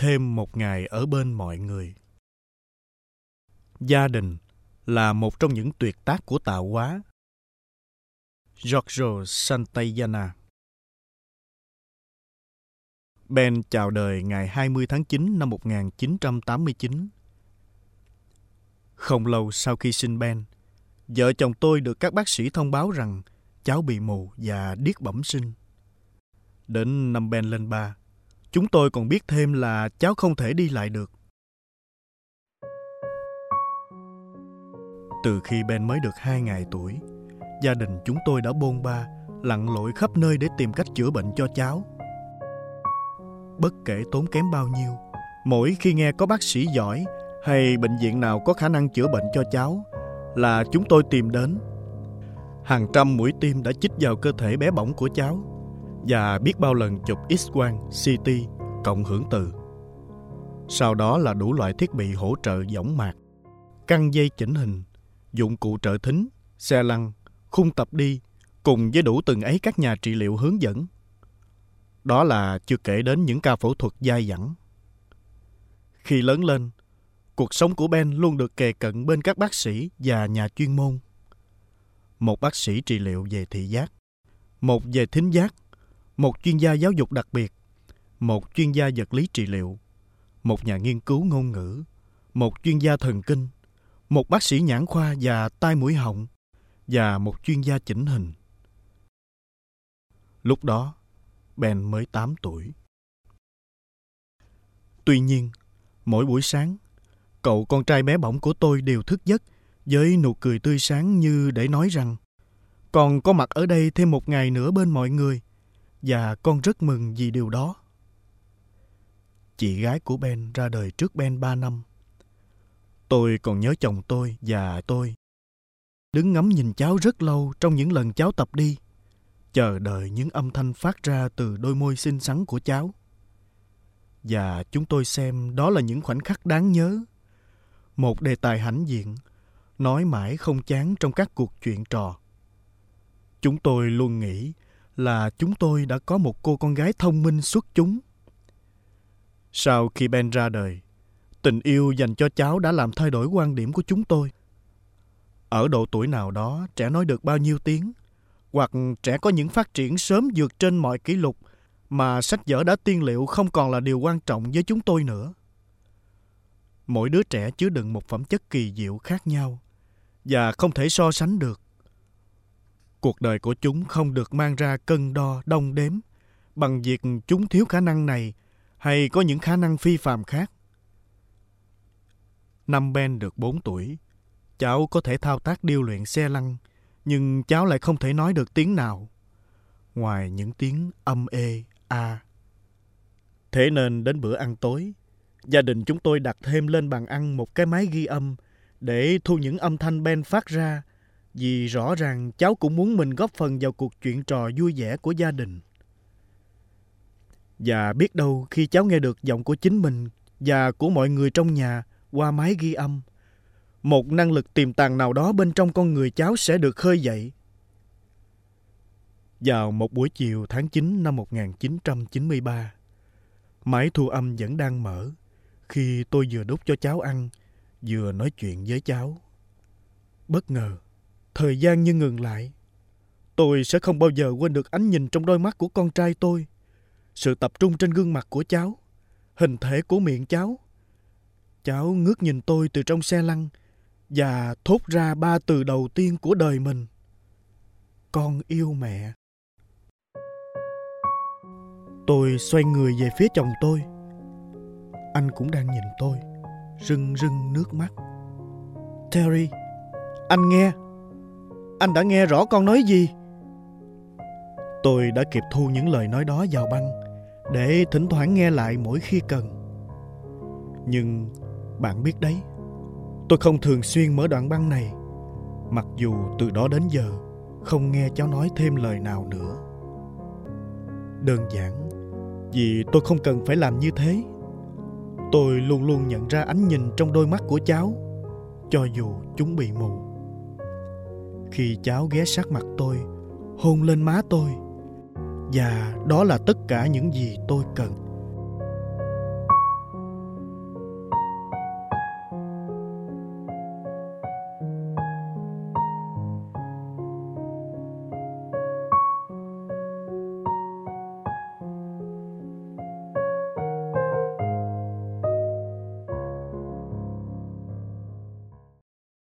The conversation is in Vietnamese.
thêm một ngày ở bên mọi người. Gia đình là một trong những tuyệt tác của tạo hóa. Giorgio Santayana Ben chào đời ngày 20 tháng 9 năm 1989. Không lâu sau khi sinh Ben, vợ chồng tôi được các bác sĩ thông báo rằng cháu bị mù và điếc bẩm sinh. Đến năm Ben lên ba, chúng tôi còn biết thêm là cháu không thể đi lại được. Từ khi Ben mới được hai ngày tuổi, gia đình chúng tôi đã bôn ba, lặn lội khắp nơi để tìm cách chữa bệnh cho cháu. Bất kể tốn kém bao nhiêu, mỗi khi nghe có bác sĩ giỏi hay bệnh viện nào có khả năng chữa bệnh cho cháu là chúng tôi tìm đến. Hàng trăm mũi tim đã chích vào cơ thể bé bỏng của cháu và biết bao lần chụp X-quang, CT, cộng hưởng từ. Sau đó là đủ loại thiết bị hỗ trợ võng mạc, căng dây chỉnh hình, dụng cụ trợ thính, xe lăn, khung tập đi, cùng với đủ từng ấy các nhà trị liệu hướng dẫn. Đó là chưa kể đến những ca phẫu thuật dai dẳng. Khi lớn lên, cuộc sống của Ben luôn được kề cận bên các bác sĩ và nhà chuyên môn. Một bác sĩ trị liệu về thị giác, một về thính giác, một chuyên gia giáo dục đặc biệt, một chuyên gia vật lý trị liệu, một nhà nghiên cứu ngôn ngữ, một chuyên gia thần kinh, một bác sĩ nhãn khoa và tai mũi họng và một chuyên gia chỉnh hình. Lúc đó, Ben mới 8 tuổi. Tuy nhiên, mỗi buổi sáng, cậu con trai bé bỏng của tôi đều thức giấc với nụ cười tươi sáng như để nói rằng con có mặt ở đây thêm một ngày nữa bên mọi người và con rất mừng vì điều đó. Chị gái của Ben ra đời trước Ben 3 năm. Tôi còn nhớ chồng tôi và tôi. Đứng ngắm nhìn cháu rất lâu trong những lần cháu tập đi, chờ đợi những âm thanh phát ra từ đôi môi xinh xắn của cháu. Và chúng tôi xem đó là những khoảnh khắc đáng nhớ. Một đề tài hãnh diện, nói mãi không chán trong các cuộc chuyện trò. Chúng tôi luôn nghĩ là chúng tôi đã có một cô con gái thông minh xuất chúng. Sau khi Ben ra đời, tình yêu dành cho cháu đã làm thay đổi quan điểm của chúng tôi. Ở độ tuổi nào đó, trẻ nói được bao nhiêu tiếng, hoặc trẻ có những phát triển sớm vượt trên mọi kỷ lục mà sách vở đã tiên liệu không còn là điều quan trọng với chúng tôi nữa. Mỗi đứa trẻ chứa đựng một phẩm chất kỳ diệu khác nhau và không thể so sánh được. Cuộc đời của chúng không được mang ra cân đo đong đếm bằng việc chúng thiếu khả năng này hay có những khả năng phi phàm khác. Năm Ben được 4 tuổi, cháu có thể thao tác điêu luyện xe lăn, nhưng cháu lại không thể nói được tiếng nào. Ngoài những tiếng âm ê, a. Thế nên đến bữa ăn tối, gia đình chúng tôi đặt thêm lên bàn ăn một cái máy ghi âm để thu những âm thanh Ben phát ra vì rõ ràng cháu cũng muốn mình góp phần vào cuộc chuyện trò vui vẻ của gia đình. Và biết đâu khi cháu nghe được giọng của chính mình và của mọi người trong nhà qua máy ghi âm, một năng lực tiềm tàng nào đó bên trong con người cháu sẽ được khơi dậy. Vào một buổi chiều tháng 9 năm 1993, máy thu âm vẫn đang mở khi tôi vừa đút cho cháu ăn, vừa nói chuyện với cháu. Bất ngờ, thời gian như ngừng lại. Tôi sẽ không bao giờ quên được ánh nhìn trong đôi mắt của con trai tôi, sự tập trung trên gương mặt của cháu, hình thể của miệng cháu. Cháu ngước nhìn tôi từ trong xe lăn và thốt ra ba từ đầu tiên của đời mình. Con yêu mẹ. Tôi xoay người về phía chồng tôi. Anh cũng đang nhìn tôi, rưng rưng nước mắt. Terry, anh nghe. Anh đã nghe rõ con nói gì? Tôi đã kịp thu những lời nói đó vào băng để thỉnh thoảng nghe lại mỗi khi cần. Nhưng bạn biết đấy, tôi không thường xuyên mở đoạn băng này, mặc dù từ đó đến giờ không nghe cháu nói thêm lời nào nữa. Đơn giản vì tôi không cần phải làm như thế. Tôi luôn luôn nhận ra ánh nhìn trong đôi mắt của cháu, cho dù chúng bị mù. Khi cháu ghé sát mặt tôi, hôn lên má tôi, và đó là tất cả những gì tôi cần.